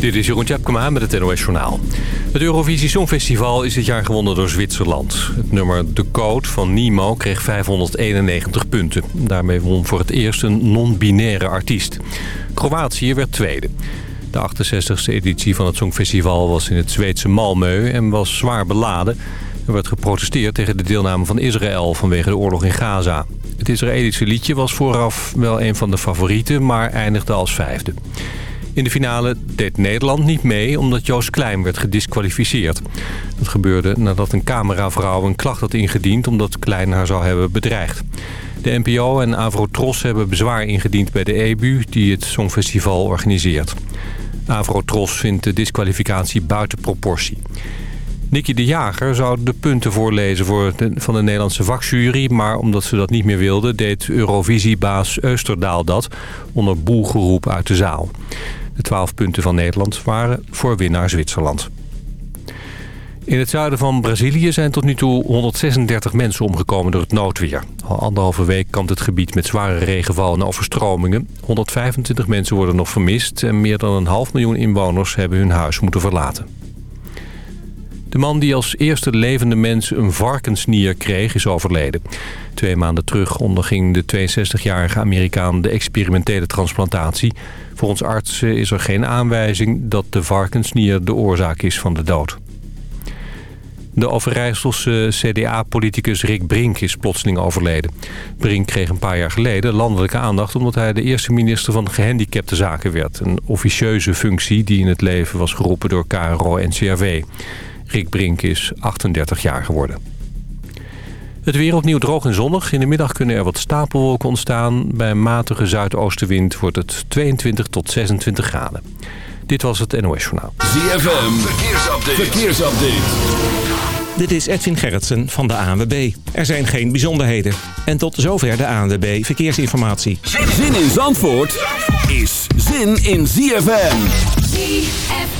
Dit is Jeroen Tjepkema met het NOS Journaal. Het Eurovisie Songfestival is dit jaar gewonnen door Zwitserland. Het nummer De Code van Nemo kreeg 591 punten. Daarmee won voor het eerst een non-binaire artiest. Kroatië werd tweede. De 68e editie van het Songfestival was in het Zweedse Malmö en was zwaar beladen. Er werd geprotesteerd tegen de deelname van Israël vanwege de oorlog in Gaza. Het Israëlische liedje was vooraf wel een van de favorieten, maar eindigde als vijfde. In de finale deed Nederland niet mee omdat Joost Klein werd gedisqualificeerd. Dat gebeurde nadat een cameravrouw een klacht had ingediend omdat Klein haar zou hebben bedreigd. De NPO en Avrotros hebben bezwaar ingediend bij de EBU die het Songfestival organiseert. Avrotros vindt de disqualificatie buiten proportie. Nicky de Jager zou de punten voorlezen voor van de Nederlandse vakjury... maar omdat ze dat niet meer wilde, deed Eurovisiebaas Eusterdaal dat... onder boelgeroep uit de zaal. De twaalf punten van Nederland waren voor winnaar Zwitserland. In het zuiden van Brazilië zijn tot nu toe 136 mensen omgekomen door het noodweer. Al anderhalve week kampt het gebied met zware regenval en overstromingen. 125 mensen worden nog vermist en meer dan een half miljoen inwoners hebben hun huis moeten verlaten. De man die als eerste levende mens een varkensnier kreeg is overleden. Twee maanden terug onderging de 62-jarige Amerikaan de experimentele transplantatie. Volgens artsen is er geen aanwijzing dat de varkensnier de oorzaak is van de dood. De Overijsselse CDA-politicus Rick Brink is plotseling overleden. Brink kreeg een paar jaar geleden landelijke aandacht... omdat hij de eerste minister van gehandicapte zaken werd. Een officieuze functie die in het leven was geroepen door KRO en. Rick Brink is 38 jaar geworden. Het weer opnieuw droog en zonnig. In de middag kunnen er wat stapelwolken ontstaan. Bij een matige zuidoostenwind wordt het 22 tot 26 graden. Dit was het NOS Journaal. ZFM, verkeersupdate. verkeersupdate. Dit is Edwin Gerritsen van de ANWB. Er zijn geen bijzonderheden. En tot zover de ANWB Verkeersinformatie. Zin in Zandvoort is zin in ZFM. ZFM.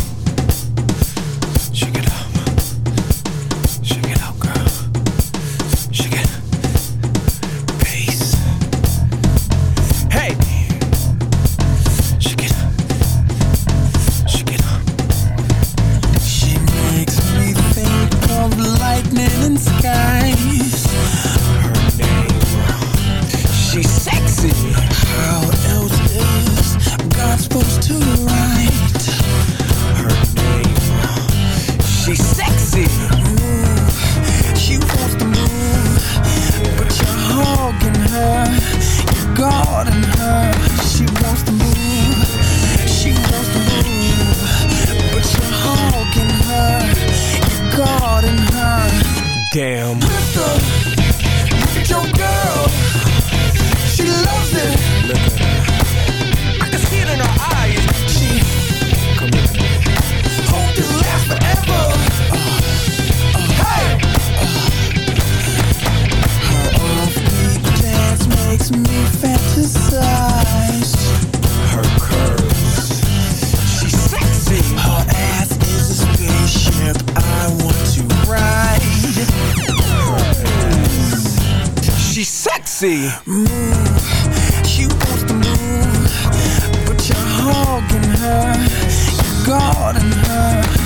She wants to move.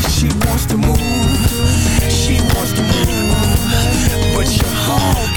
She wants to move. She wants to move, but you're hogging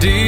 Like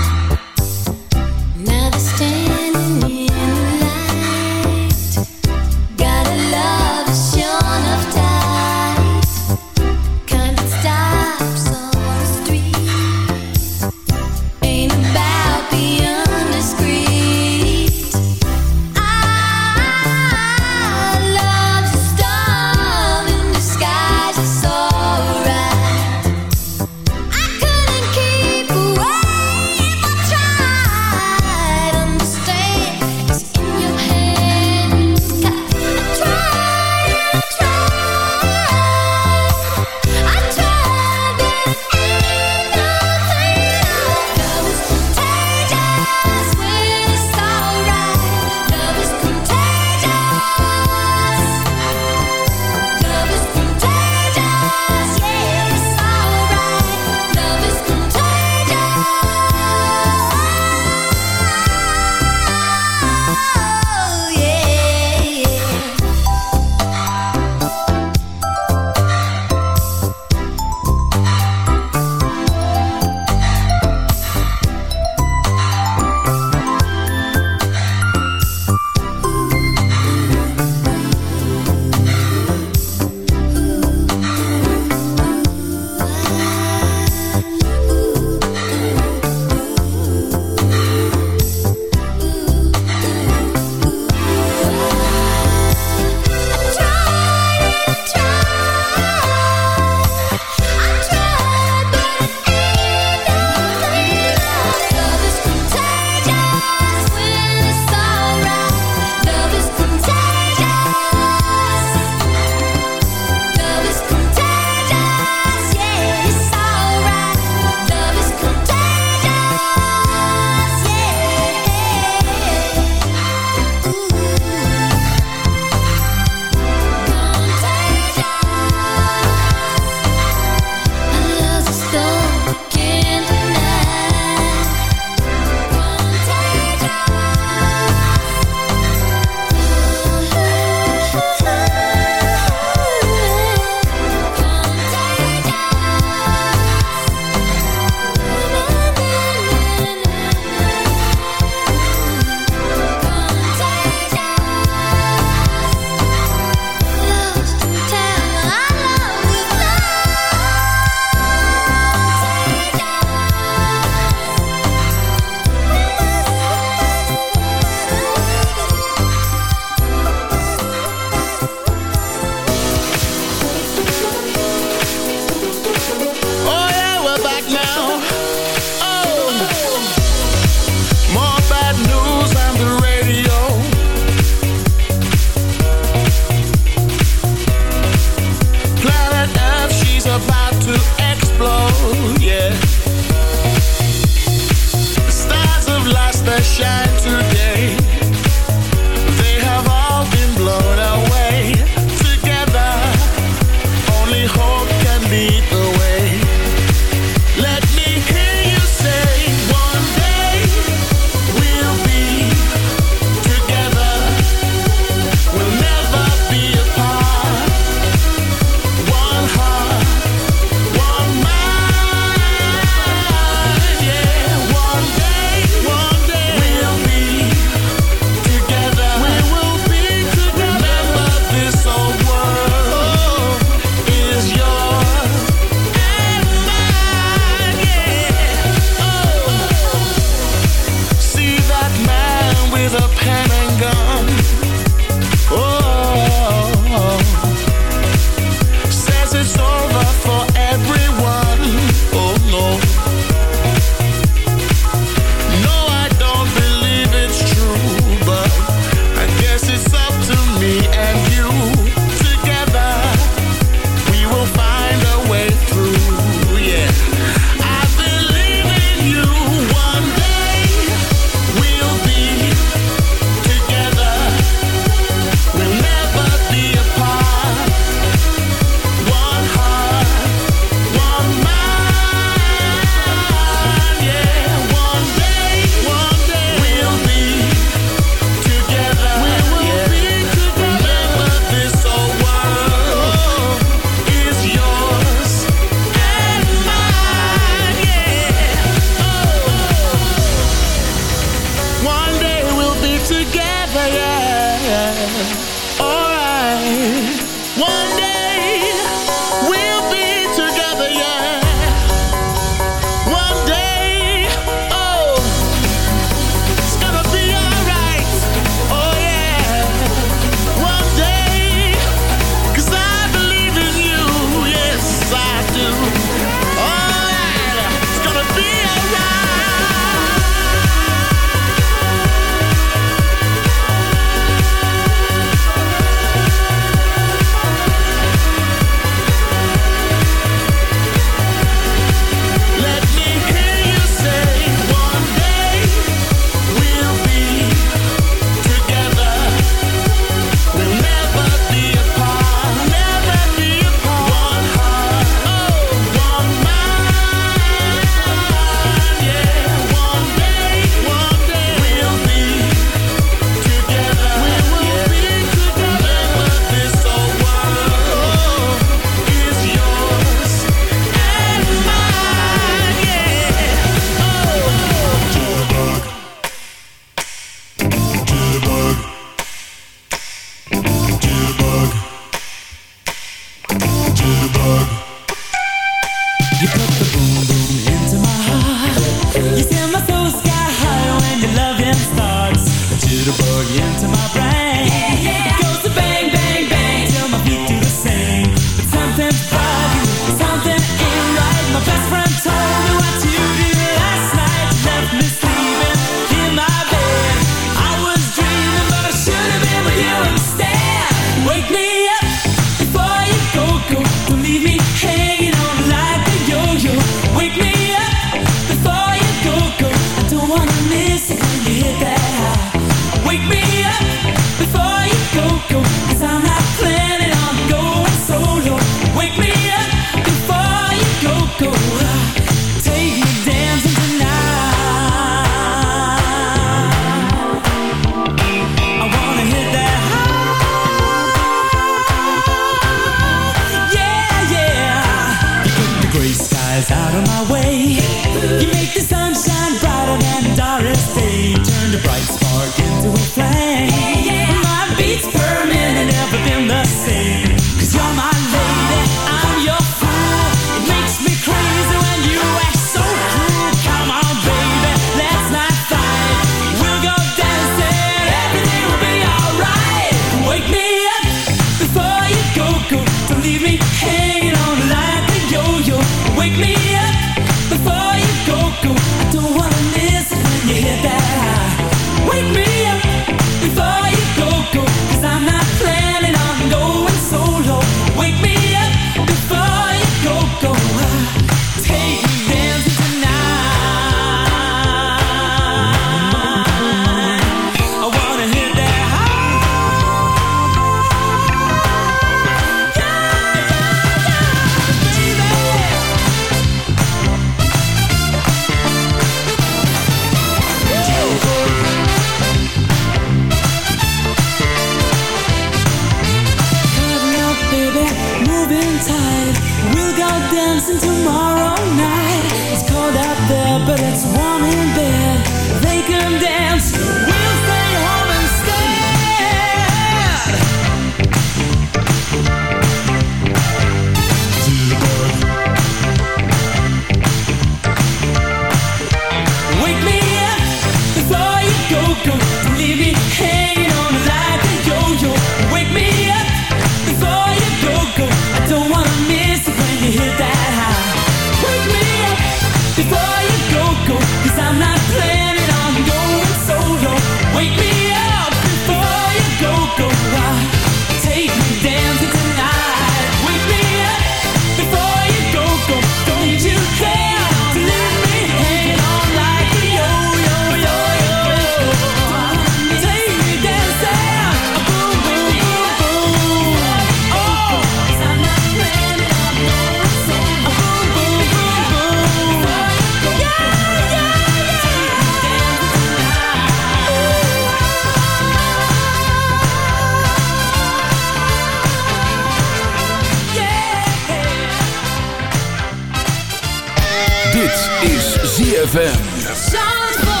Dit is ZFM.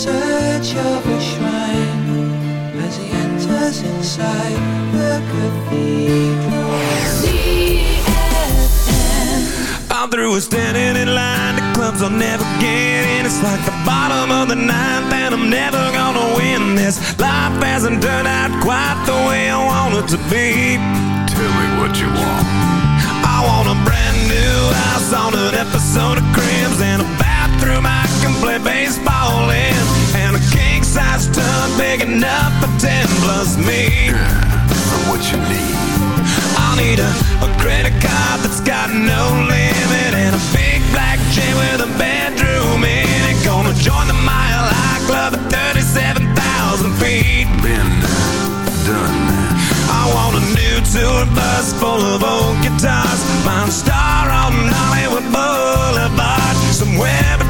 Search of a shrine. As he enters inside the cathedral. I'm through with standing in line The clubs I'll never get in. It's like the bottom of the ninth And I'm never gonna win this. Life hasn't turned out quite the way I want it to be. Tell me what you want. I want a brand new house On an episode of Cribs And a bathroom I can play baseball in. And a king-size tub Big enough for ten plus me. What you need. I'll need a, a credit card that's got no limit And a big black chain with a bedroom in it. Gonna join the Mile High Club at 37,000 feet. Been done. I want a new tour bus full of old guitars. Mine star on Hollywood Boulevard. Somewhere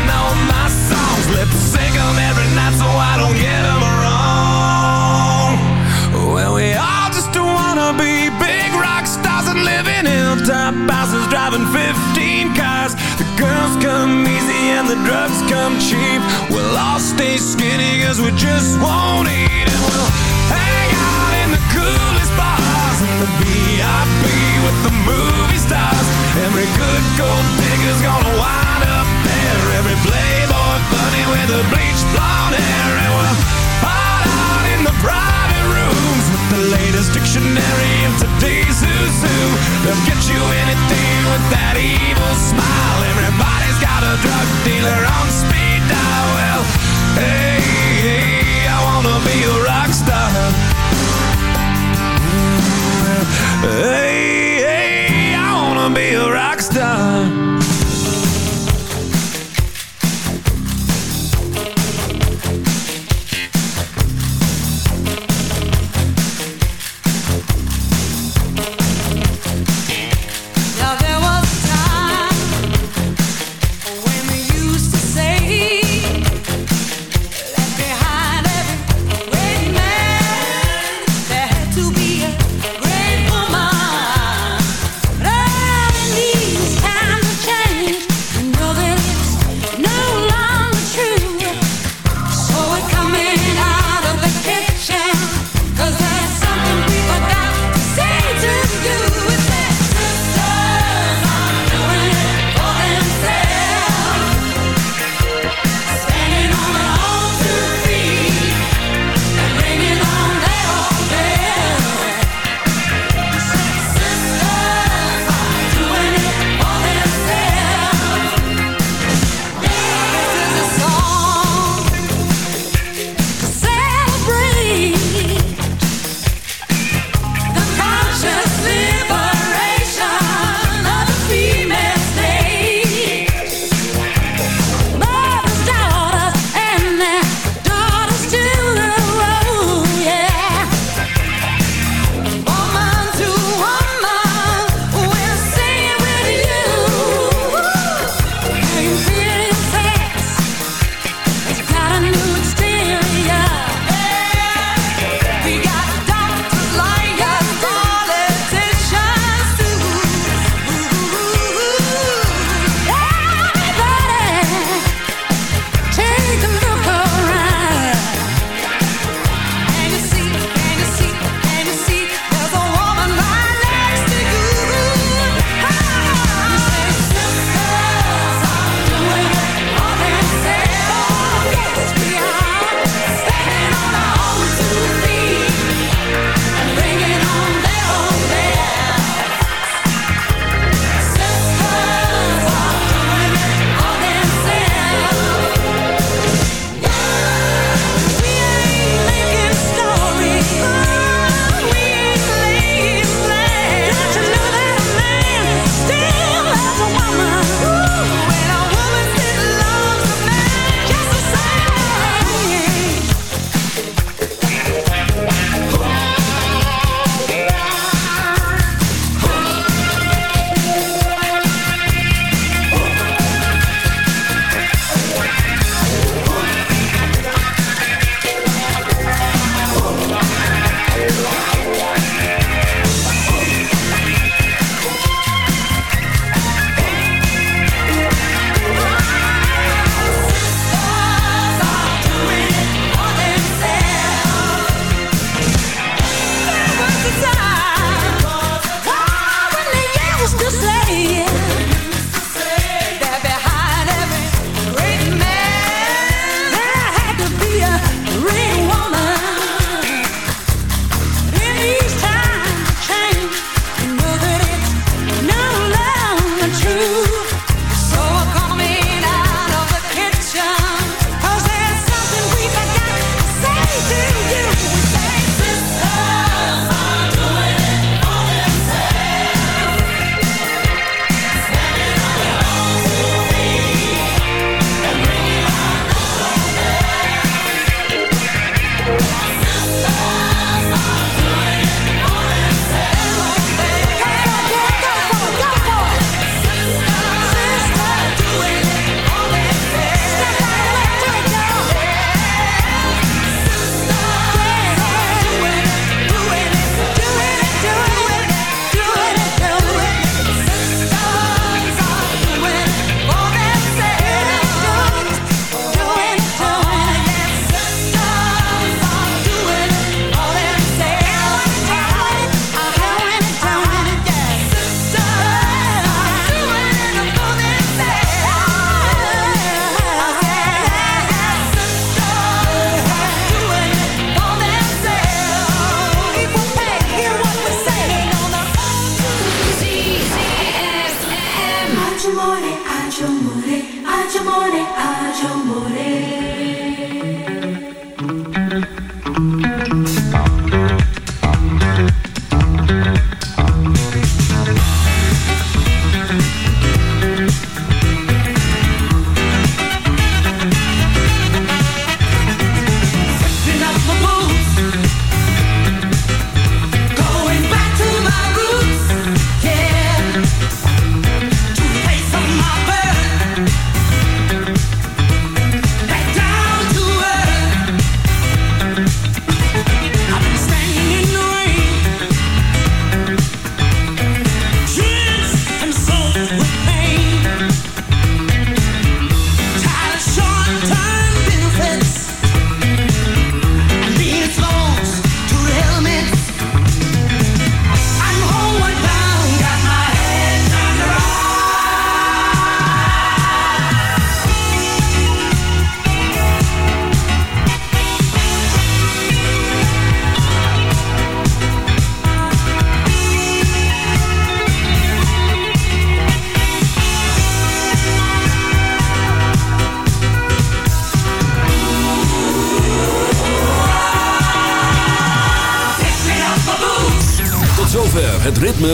stay skinny cause we just won't eat And we'll hang out in the coolest bars And the VIP with the movie stars. Every good gold digger's gonna wind up there. Every playboy bunny with the bleach blonde hair. And we'll hide out in the private rooms With the latest dictionary of today's who's who They'll get you anything with that evil smile. Everybody's got a drug dealer on speed dial. Well Hey, hey, I wanna be a rock star. Hey, I wanna be a rock star.